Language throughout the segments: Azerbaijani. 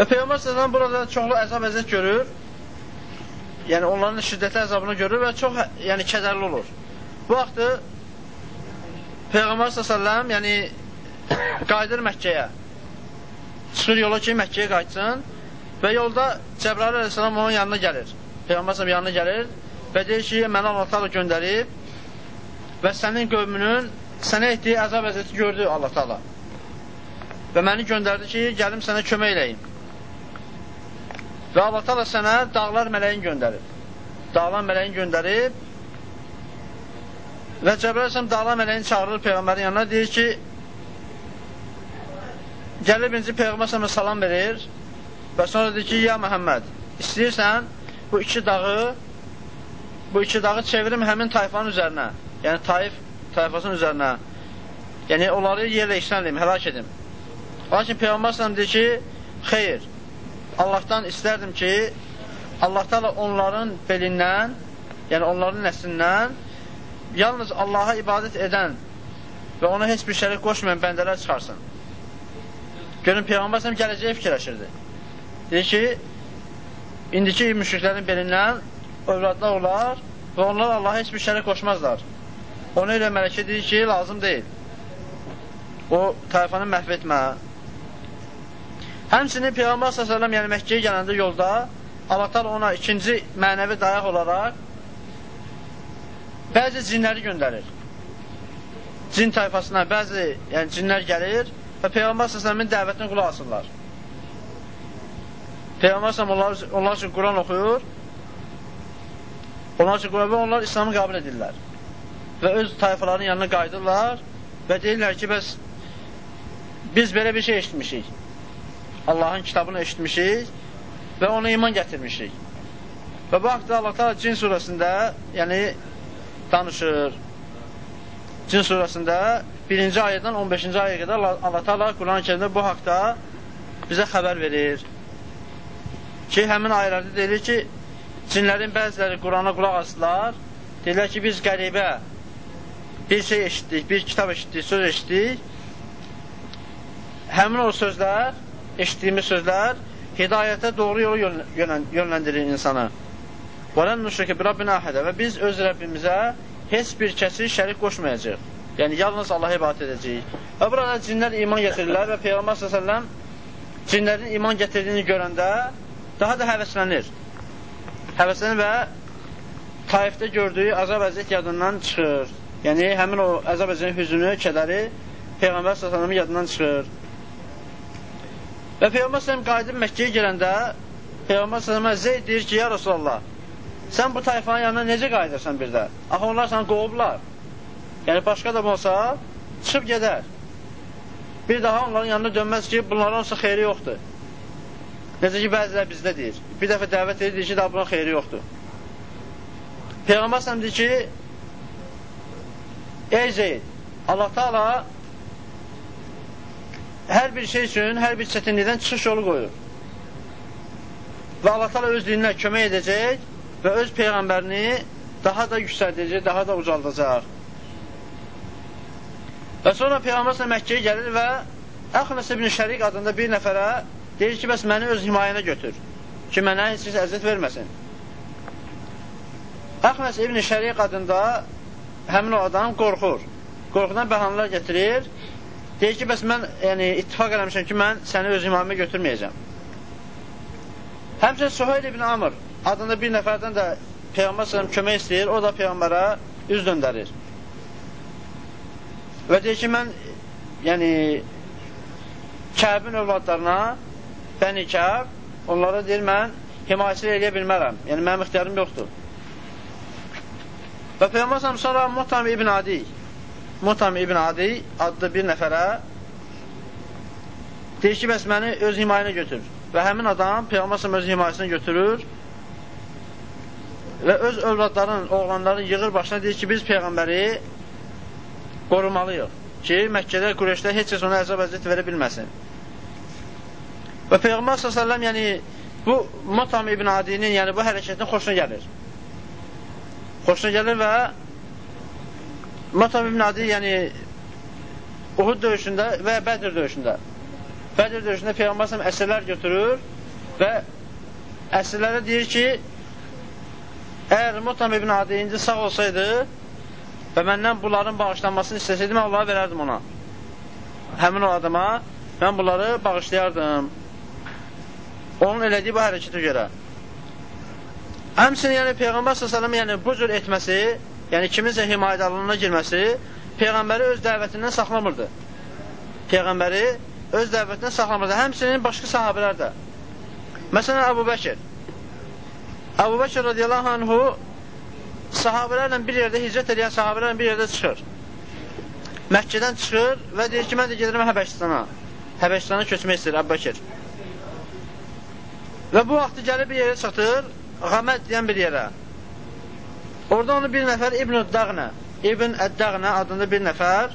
Və Peyğəmbər səsələm burada çoxlu əzab əzət görür. Yəni, onların şiddətli əzabını görür və çox yəni, kədərli olur. Bu vaxtı Peyğəmbər səsələm yəni, qayıdır Məkkəyə. Çıxır yola ki, Məkkəyə qayıtsın və yolda Cəbrail əleyhissalam onun yanına gəlir. Peyğəmbər səsələm yanına gəlir və deyir ki, mənə Allah taala göndərib və sənin qövmünün sənə etdiyi əzab əzəti gördü Allah taala. Və məni göndərdi ki, gəlim sənə kömək eləyim. Və Allah taala sənə dağlar mələyin göndərib. Dağlar mələyin göndərib və Cəbrail səsələm dağlar mələyini çağırır Peyğəmbərin yanına, deyir ki, gəlir birinci Peyğəmbər səsələmə salam verir və sonra deyir ki, ya Məhəmməd, istəyirsən bu iki dağı bu iki dağı çevirim həmin tayfanın üzərinə, yəni Taif tayfasının üzərinə. Yəni, onları yerlə işlənliyim, həlak edim. Lakin Peyğəmbər sələm deyir ki, xeyr, Allahdan istərdim ki, Allah da onların belindən, yəni onların nəslindən yalnız Allaha ibadət edən və ona heç bir şərik qoşmayan bəndələr çıxarsın. Görün, Peyğəmbər sələm gələcəyə fikirləşirdi. Deyir ki, indiki müşriklərin belindən övladlar olar və onlar Allaha heç bir şərik qoşmazlar. Ona elə mələkə deyir ki, lazım deyil. O, tayfanı məhv etmə. Həmçinin Peyğəmbər s.ə.v yəni Məkkəyə gələndə yolda Allah ona ikinci mənəvi dayaq olaraq bəzi cinləri göndərir. Cin tayfasına bəzi yəni cinlər gəlir və Peyğəmbər s.ə.v-in dəvətinə qulaq asırlar. Peyğəmbər s.ə.v onlar, onlar üçün Quran oxuyur Onlar üçün və onlar İslamı qəbul edirlər. Və öz tayfaların yanına qayıdırlar və deyirlər ki, bəs biz belə bir şey eşitmişik. Allahın kitabını eşitmişik və ona iman gətirmişik. Və bu haqda Allah ta Cin surəsində, yəni danışır. Cin surəsində birinci ayədən 15-ci ayəyə qədər Allah Taala Quran-ı Kərimdə bu haqda bizə xəbər verir. Ki, həmin ayələrdə deyilir ki, cinlərin bəziləri Qurana qulaq asdılar, deyirlər ki, biz qəribə bir şey eşitdik, bir kitab eşitdik, söz eşitdik. Həmin o sözlər, eşitdiyimiz sözlər hidayətə doğru yola yönləndirir insanı. Vələn nüşrikə bir Rabbinə əhədə və biz öz Rəbbimizə heç bir kəsi şərik qoşmayacaq. Yəni, yalnız Allaha ibadət edəcəyik. Və burada cinlər iman gətirirlər və Peyğəmbər s.ə.v cinlərin iman gətirdiyini görəndə daha da həvəslənir. Həvəslənir və Taifdə gördüyü əzab əziyyət yadından çıxır. Yəni, həmin o əzab əziyyətin hüzünü, kədəri Peyğəmbər s.ə.v yadından çıxır. Və Peyğəmbər s.ə.v qayıdıb Məkkəyə gələndə Peyğəmbər s.ə.və Zeyd deyir ki, ya Rasulallah, sən bu tayfanın yanına necə qayıdırsan bir də? Axı onlar səni qovublar. Yəni, başqa da olsa, çıxıb gedər. Bir daha onların yanına dönməz ki, bunların olsa xeyri yoxdur. Necə ki, bəzilər bizdə deyir. Bir dəfə dəvət edir, deyir ki, daha buna xeyri yoxdur. Peyğəmbər səhəm deyir ki, Ey Zeyd, Allah Taala hər bir şey üçün, hər bir çətinlikdən çıxış yolu qoyur. Və Allah Taala öz dininə kömək edəcək və öz Peyğəmbərini daha da yüksəldəcək, daha da ucaldacaq. Və sonra Peyğəmbər Məkkəyə gəlir və Əxnəs ibn Şərik adında bir nəfərə Deyir ki, bəs məni öz himayənə götür ki, mənə heç kəs əziyyət verməsin. Əxməs ibn Şəriq adında həmin o adam qorxur. Qorxudan bəhanələr gətirir. Deyir ki, bəs mən yəni, ittifak eləmişəm ki, mən səni öz imamə götürməyəcəm. Həmçə Suheyl ibn Amr adında bir nəfərdən də Peyğəmbər sələm kömək istəyir, o da Peyğəmbərə üz döndərir. Və deyir ki, mən yəni Kəbin övladlarına Bəni Kəb, onlara deyir, mən himayəsilə eləyə bilmərəm. Yəni, mənim ixtiyarım yoxdur. Və Peyğəmbər sonra Mutam ibn Adi, Mutam ibn Adi adlı bir nəfərə deyir ki, bəs məni öz himayənə götür. Və həmin adam Peyğəmbər öz himayəsinə götürür və öz övladların, oğlanların yığır başına deyir ki, biz Peyğəmbəri qorumalıyıq ki, Məkkədə, Qureyşdə heç kəs ona əzab əziyyət verə bilməsin. Və Peyğəmbər s.ə.v yəni bu Matam ibn Adinin yəni bu hərəkətin xoşuna gəlir. Xoşuna gəlir və Matam ibn Adi yəni Uhud döyüşündə və Bədir döyüşündə Bədir döyüşündə Peyğəmbər səhəm əsirlər götürür və əsirlərə deyir ki, əgər Mutam ibn Adi indi sağ olsaydı və məndən bunların bağışlanmasını istəsəydim, Allah'a verərdim ona. Həmin o adama mən bunları bağışlayardım. Onun elədiyi bu hərəkətə görə. Həmçinin yəni Peyğəmbər s.ə.v yəni bu cür etməsi, yəni kiminsə himayədarlığına girməsi Peyğəmbəri öz dəvətindən saxlamırdı. Peyğəmbəri öz dəvətindən saxlamırdı. Həmçinin başqa sahabələr də. Məsələn, Əbu Bəkir. Əbu Bəkir radiyallahu anhu sahabələrlə bir yerdə hicrət edən sahabələrlə bir yerdə çıxır. Məkkədən çıxır və deyir ki, mən də gedirəm Həbəşistana. Həbəşistana köçmək istəyir Əbu Bəkir. Və bu vaxtı gəlib bir yerə çatır, Qaməd deyən bir yerə. Orada onu bir nəfər İbn-i Dağnə, İbn Əddəğnə adında bir nəfər,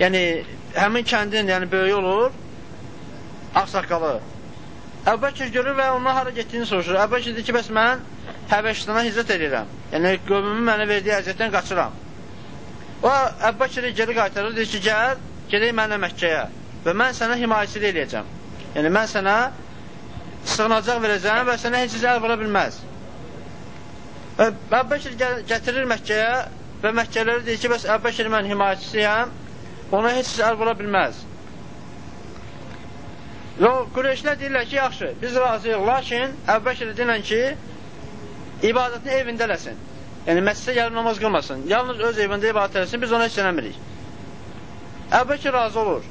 yəni həmin kəndin yəni böyüyü olur, ağsaqqalı. Əbbəkir görür və ondan hara getdiyini soruşur. Əbbəkir deyir ki, bəs mən Həbəşistana hicrət edirəm. Yəni, qövmümün mənə verdiyi əziyyətdən qaçıram. O, Əbbəkiri geri qaytarır, deyir ki, gəl, gedək mənə Məkkəyə və mən sənə himayəsili eləyəcəm. Yəni, mən sənə sığınacaq verəcəm və sənə heç əl vura bilməz. Əbbəkir gətirir Məkkəyə və Məkkələri deyir ki, bəs Əbbəkir mən himayəçisiyəm, ona heç əl vura bilməz. Və Qureyşlər deyirlər ki, yaxşı, biz razıyıq, lakin Əbbəkir deyilən ki, ibadətini evində eləsin. Yəni, məsələ gəlib namaz qılmasın. Yalnız öz evində ibadət eləsin, biz ona heç eləmirik. Əbbəkir razı olur.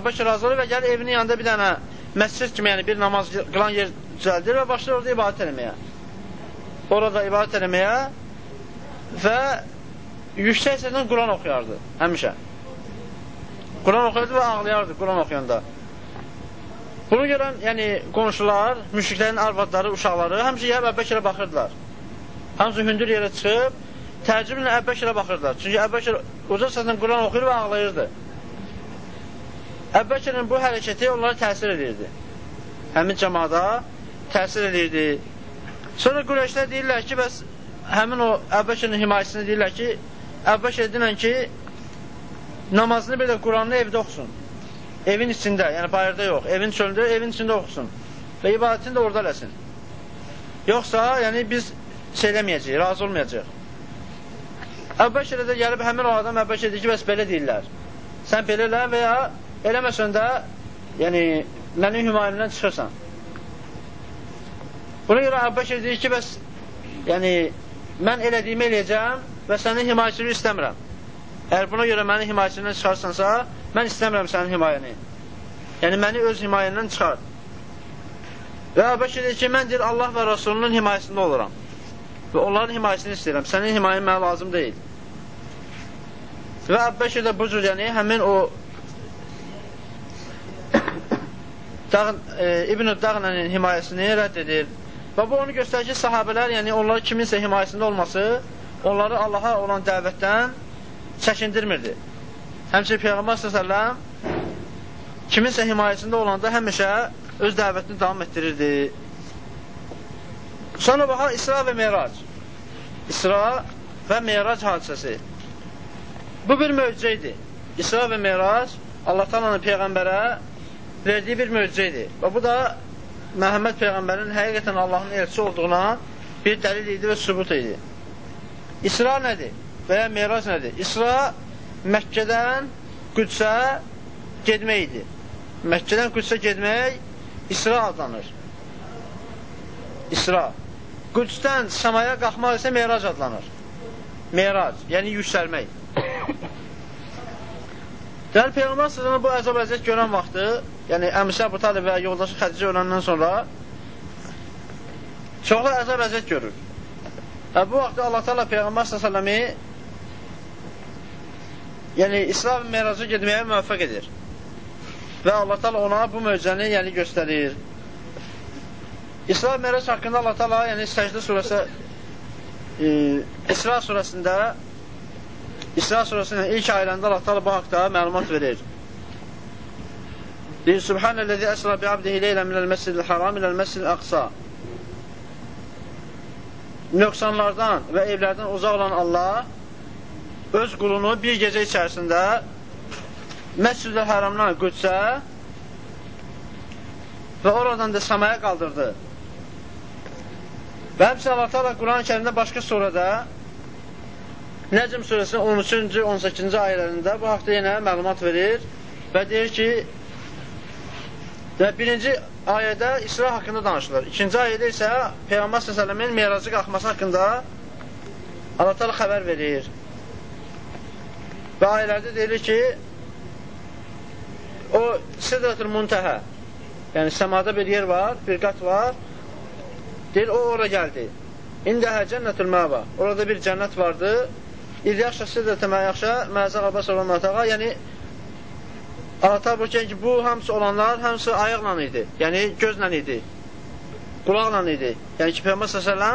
Əbbəkir razı olur və gəlir evinin yanında bir dənə məscid kimi yəni bir namaz qılan yer düzəldir və başlayır orada ibadət eləməyə. Orada ibadət eləməyə və yüksək səslə Quran oxuyardı həmişə. Quran oxuyardı və ağlayardı Quran oxuyanda. Bunu görən yəni, qonşular, müşriklərin arvadları, uşaqları həmsə yəhəb Əbbəkirə baxırdılar. Hamısı hündür yerə çıxıb, tərcümlə Əbbəkirə baxırdılar. Çünki Əbbəkir uca səslə Quran oxuyur və ağlayırdı. Əbbəkirin bu hərəkəti onlara təsir edirdi. Həmin cəmada təsir edirdi. Sonra Qureyşlər deyirlər ki, bəs həmin o Əbbəkirin himayəsində deyirlər ki, Əbbəkir deyilən ki, namazını də Quranını evdə oxusun. Evin içində, yəni bayırda yox, evin çölündə, evin içində oxusun. Və ibadətini də orada eləsin. Yoxsa, yəni biz şey eləməyəcəyik, razı olmayacaq. Əbbəkirə də gəlib həmin o adam Əbbəkir deyir ki, bəs belə deyirlər. Sən belə elə və ya Eləməsən də, yəni, mənim hümayimdən çıxırsan. Buna görə Əbbəkir deyir ki, bəs, yəni, mən elədiyimi eləyəcəm və sənin himayəçiliyi istəmirəm. Əgər buna görə məni himayəçiliyindən çıxarsansa, mən istəmirəm sənin himayəni. Yəni, məni öz himayəndən çıxar. Və Əbbəkir deyir ki, mən deyir, Allah və Rasulunun himayəsində oluram. Və onların himayəsini istəyirəm. Sənin himayən mənə lazım deyil. Və Əbbəkir də bu cür, yəni, həmin o Dağ, e, İbn-i Dağnənin himayəsini rədd edir. Və bu onu göstərir ki, sahabələr, yəni onlar kiminsə himayəsində olması, onları Allaha olan dəvətdən çəkindirmirdi. Həmçin Peyğəmbər s.ə.v kiminsə himayəsində olanda həmişə öz dəvətini davam etdirirdi. Sonra baxaq İsra və Merac. İsra və Merac hadisəsi. Bu bir möcüzə idi. İsra və Merac Allah talanın Peyğəmbərə verdiyi bir möcüzə idi. Və bu da Məhəmməd Peyğəmbərin həqiqətən Allahın elçisi olduğuna bir dəlil idi və sübut idi. İsra nədir? Və ya Merac nədir? İsra Məkkədən Qüdsə gedmək idi. Məkkədən Qüdsə gedmək İsra adlanır. İsra. Qüdsdən səmaya qalxmaq isə Merac adlanır. Merac, yəni yüksəlmək. Deməli, Peyğəmbər s.ə.v bu əzab əziyyət görən vaxtı, yəni əmisi Əbu Talib və yoldaşı Xədicə öləndən sonra çoxlu əzab əziyyət görür. Və bu vaxtda Allah Teala Peyğəmbər s.ə.v-i yəni İslam meracı getməyə müvəffəq edir. Və Allah Teala ona bu möcüzəni yəni göstərir. İslam merac haqqında Allah Teala yəni Səcdə surəsi e, İsra surəsində İsra surəsinin ilk ayələrində Allah Taala bu haqda məlumat verir. Deyir: "Subhanəllazi əsra bi 'abdihi leylan minəl məscidil haram ilal məscidil aqsa." Nöqsanlardan və evlərdən uzaq olan Allah öz qulunu bir gecə içərisində Məscid-i Həramdan Qüdsə və oradan da samaya qaldırdı. Və həmçinin Allah Teala Quran-ı Kərimdə başqa surədə Nəcm surəsinin 13-cü, 18-ci ayələrində bu haqda yenə məlumat verir və deyir ki, və birinci ayədə İsra haqqında danışılır. İkinci ayədə isə Peyğəmbər s.ə.v-in meracı qalxması haqqında Allah Teala xəbər verir. Və ayələrdə deyilir ki, o Sidratul Muntəhə, yəni səmada bir yer var, bir qat var, deyir, o ora gəldi. İndəhə cənnətül məva, orada bir cənnət vardı, İl yaxşa Sidratul mə yaxşa, məzə qabas olan matağa, yəni Allah bu ki, bu hamısı olanlar, hamısı ayaqla idi, yəni gözlə idi, qulaqla idi. Yəni ki, Peyğəmbər s.ə.v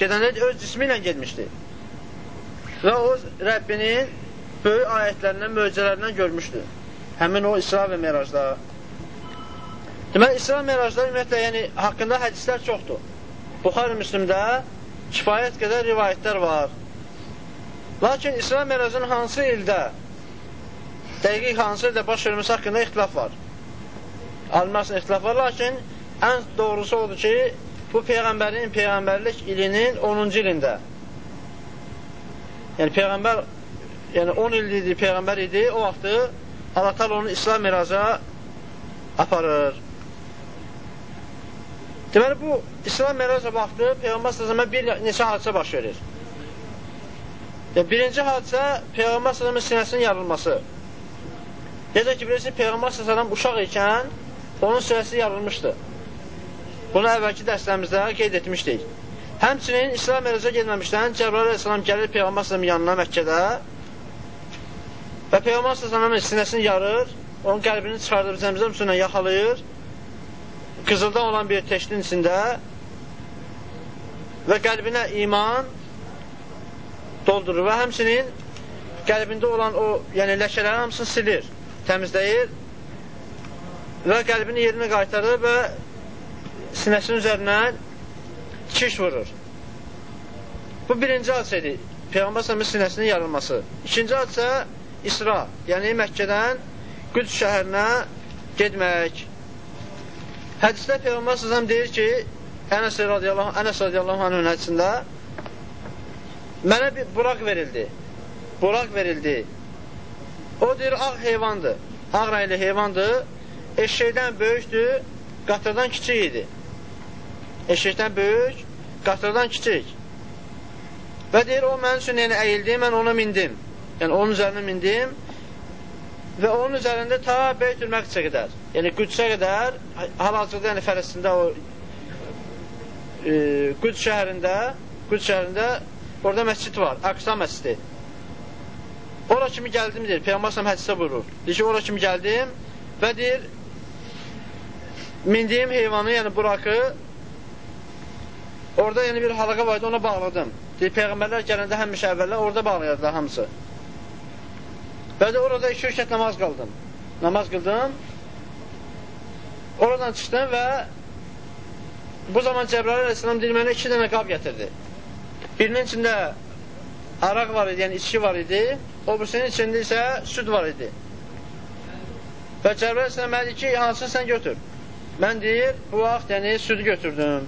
gedəndə öz cismi ilə getmişdi. Və o Rəbbinin böyük ayətlərindən, möcələrindən görmüşdü. Həmin o İsra və Merajda. Deməli, İsra Merajda ümumiyyətlə, yəni, haqqında hədislər çoxdur. Buxarı Müslimdə kifayət qədər rivayətlər var. Lakin İsra Merajın hansı ildə dəqiq hansı ildə baş verməsi haqqında ixtilaf var. Arasında ixtilaf var, lakin ən doğrusu odur ki, bu Peyğəmbərin Peyğəmbərlik ilinin 10-cu ilində. Yəni, Peyğəmbər yəni 10 il idi, Peyğəmbər idi, o vaxtı Allah onu İslam miraca aparır. Deməli, bu İslam miraca vaxtı Peyğəmbər səsəmə bir neçə hadisə baş verir. Yəni, birinci hadisə Peyğəmbər səsəmin sinəsinin yarılması. Necə ki, bilirsin, Peyğəmbər s.ə.v uşaq ikən onun sürəsi yarılmışdı. Bunu əvvəlki dərslərimizdə qeyd etmişdik. Həmçinin İslam ərəzə gelməmişdən Cəbrail ə.səlam gəlir Peyğəmbər s.ə.v yanına Məkkədə və Peyğəmbər s.ə.v sinəsini yarır, onun qəlbini çıxardıb zəmzəm suyla yaxalayır, qızıldan olan bir teştin içində və qəlbinə iman doldurur və həmçinin qəlbində olan o yəni ləkələrin hamısını silir təmizləyir və qəlbini yerinə qaytarır və sinəsinin üzərindən kiş vurur. Bu birinci hadisədir. Peyğəmbər səhəmin sinəsinin yarılması. İkinci hadisə İsra, yəni Məkkədən Qüds şəhərinə getmək. Hədisdə Peyğəmbər səhəm deyir ki, Ənəs radiyallahu, Ənəs radiyallahu anhın hədisində mənə bir buraq verildi. Buraq verildi. O deyir, ağ heyvandır. Ağ rəngli heyvandır. Eşəkdən böyükdür, qatırdan kiçik idi. Eşəkdən böyük, qatırdan kiçik. Və deyir, o mənim üçün yəni, əyildi, mən ona mindim. Yəni, onun üzərində mindim və onun üzərində ta Beytül Məqdisə qədər, yəni Qüdsə qədər, hal-hazırda yəni Fələstində o e, Qüds şəhərində, Qüds şəhərində orada məscid var, Aqsa məscidi. Ora kimi gəldim, deyir, Peyğəmbər səhəm hədisdə buyurur. Deyir ki, ora kimi gəldim və deyir, mindiyim heyvanı, yəni burakı, orada yəni bir halaqa var idi, ona bağladım. Deyir, Peyğəmbərlər gələndə həmişə əvvəllər orada bağlayırdılar hamısı. Və də orada iki rükət namaz qıldım. Namaz qıldım. Oradan çıxdım və bu zaman Cəbrail əleyhissalam deyir, mənə iki dənə qab gətirdi. Birinin içində araq var idi, yəni içki var idi. O birisinin içində isə süd var idi. Və Cəbrəl sənə mənə ki, hansını sən götür. Mən deyir, bu vaxt yəni südü götürdüm.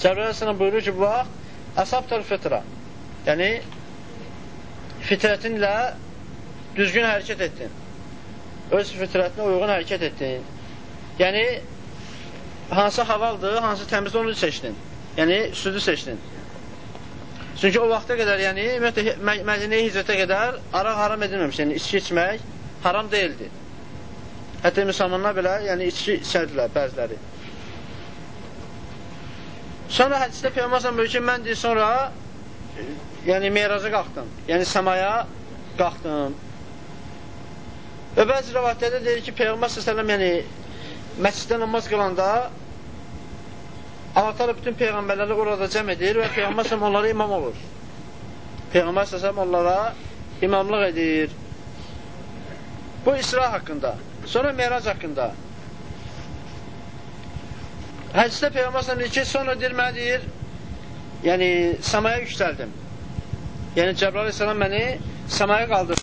Cəbrəl sənə buyurur ki, bu vaxt əsabtır fitra. Yəni, fitrətinlə düzgün hərəkət etdin. Öz fitrətinə uyğun hərəkət etdin. Yəni, hansı halaldır, hansı təmizdir onu seçdin. Yəni, südü seçdin. Çünki o vaxta qədər, yəni, ümumiyyətlə, Mədinəyə hicrətə qədər araq haram edilməmiş, yəni içki içmək haram deyildi. Hətta müsəlmanlar belə, yəni içki içərdilər bəziləri. Sonra hədisdə Peyğəmbər buyurur ki, mən deyir, sonra yəni meyraca qalxdım, yəni səmaya qalxdım. Və bəzi rəvayətlərdə deyir ki, Peyğəmbər s.ə.v yəni məsciddə namaz qılanda Allah Teala bütün peyğəmbərləri orada cəm edir və Peyğəmbər səsəm onlara imam olur. Peyğəmbər səsəm onlara imamlıq edir. Bu İsra haqqında. Sonra Merac haqqında. Hədisdə Peyğəmbər səsəm deyir ki, sonra deyir, mənə deyir, yəni səmaya yüksəldim. Yəni Cəbrail əsələm məni səmaya qaldırdı.